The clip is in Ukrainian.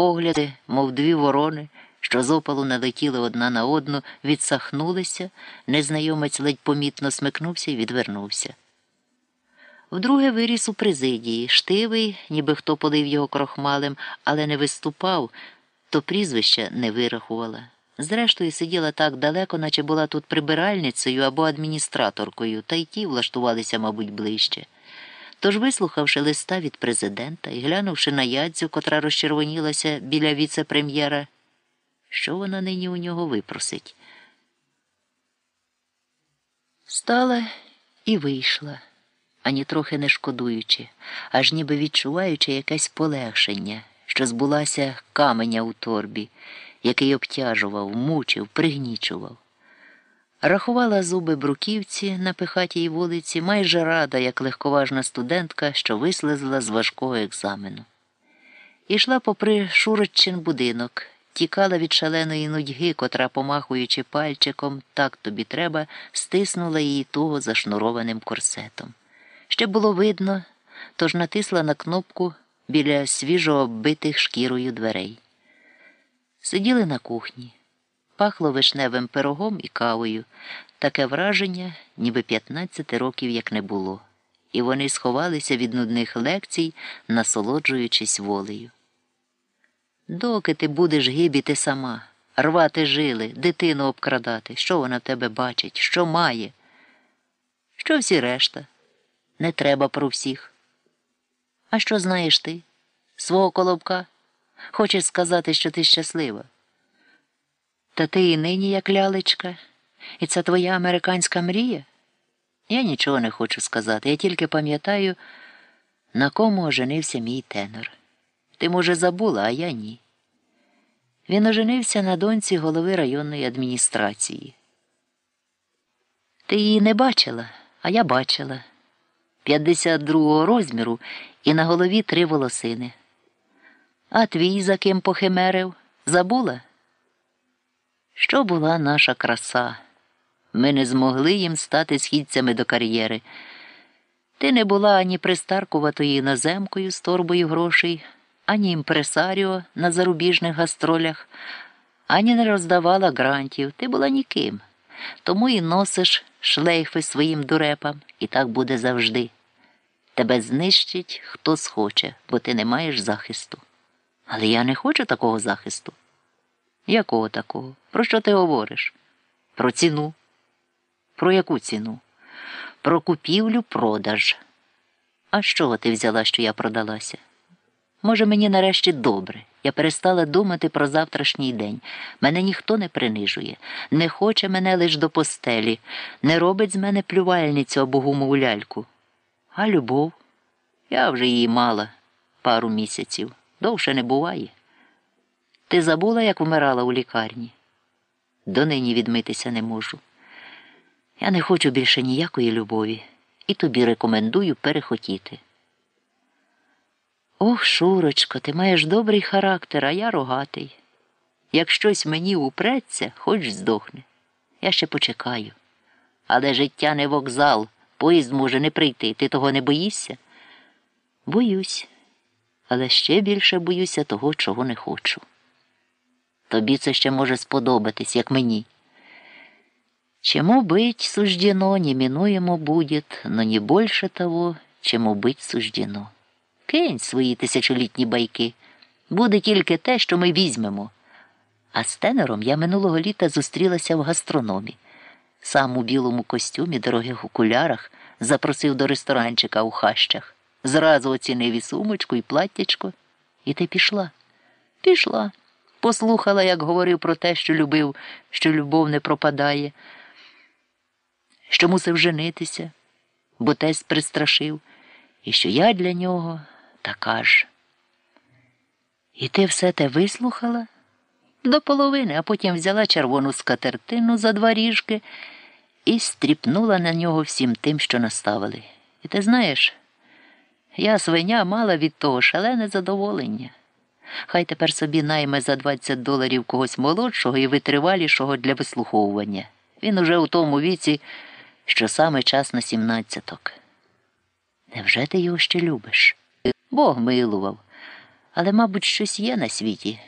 погляди, мов дві ворони, що з опалу налетіли одна на одну, відсахнулися, незнайомець ледь помітно смикнувся і відвернувся. Вдруге виріс у президії, штивий, ніби хто полив його крохмалем, але не виступав, то прізвища не вирахувала. Зрештою, сиділа так далеко, наче була тут прибиральницею або адміністраторкою, та й ті влаштувалися, мабуть, ближче. Тож, вислухавши листа від президента і глянувши на ядзю, котра розчервонілася біля віце-прем'єра, що вона нині у нього випросить? Стала і вийшла, ані трохи не шкодуючи, аж ніби відчуваючи якесь полегшення, що збулася каменя у торбі, який обтяжував, мучив, пригнічував. Рахувала зуби бруківці на пихатій вулиці, майже рада, як легковажна студентка, що вислизла з важкого екзамену. Ішла попри Шуроччин будинок, тікала від шаленої нудьги, котра, помахуючи пальчиком, так тобі треба, стиснула її туго зашнурованим корсетом. Ще було видно, тож натисла на кнопку біля свіжо оббитих шкірою дверей. Сиділи на кухні. Пахло вишневим пирогом і кавою, таке враження, ніби 15 років як не було, і вони сховалися від нудних лекцій, насолоджуючись волею. Доки ти будеш гибіти сама, рвати жили, дитину обкрадати, що вона в тебе бачить, що має? Що всі решта? Не треба про всіх. А що знаєш ти? Свого колобка? Хочеш сказати, що ти щаслива? Та ти і нині як лялечка, і це твоя американська мрія? Я нічого не хочу сказати. Я тільки пам'ятаю, на кому оженився мій тенор. Ти, може, забула, а я ні. Він оженився на доньці голови районної адміністрації. Ти її не бачила, а я бачила. 52-го розміру і на голові три волосини. А твій за ким похимерив? Забула? Що була наша краса? Ми не змогли їм стати східцями до кар'єри. Ти не була ані пристаркуватою іноземкою з торбою грошей, ані імпресаріо на зарубіжних гастролях, ані не роздавала грантів. Ти була ніким. Тому і носиш шлейфи своїм дурепам, і так буде завжди. Тебе знищить хто схоче, бо ти не маєш захисту. Але я не хочу такого захисту. Якого такого? Про що ти говориш? Про ціну. Про яку ціну? Про купівлю продаж. А з чого ти взяла, що я продалася? Може, мені нарешті добре. Я перестала думати про завтрашній день. Мене ніхто не принижує, не хоче мене лиш до постелі, не робить з мене плювальницю або гумову ляльку. А любов? Я вже її мала пару місяців. Довше не буває. Ти забула, як вмирала у лікарні? Донині відмитися не можу. Я не хочу більше ніякої любові і тобі рекомендую перехотіти. Ох, Шурочко, ти маєш добрий характер, а я рогатий. Як щось мені упреться, хоч здохне. Я ще почекаю. Але життя не вокзал, поїзд може не прийти. Ти того не боїшся? Боюсь, але ще більше боюся того, чого не хочу. Тобі це ще може сподобатись, як мені. Чему быть суждено, неминуемо будет, но не больше того, чему быть суждено. Кинь свої тисячолітні байки. Буде тільки те, що ми візьмемо. А з тенером я минулого літа зустрілася в гастрономі. Сам у білому костюмі, дорогих окулярах, запросив до ресторанчика у хащах. Зразу оцінив і сумочку, і платтячко. І ти пішла? Пішла. Послухала, як говорив про те, що любив, що любов не пропадає, що мусив женитися, бо тесть пристрашив, і що я для нього така ж. І ти все те вислухала? До половини, а потім взяла червону скатертину за два ріжки і стріпнула на нього всім тим, що наставили. І ти знаєш, я свиня мала від того шалене задоволення. Хай тепер собі найме за 20 доларів когось молодшого і витривалішого для вислуховування. Він уже у тому віці, що саме час на сімнадцяток. Невже ти його ще любиш? Бог милував. Але, мабуть, щось є на світі,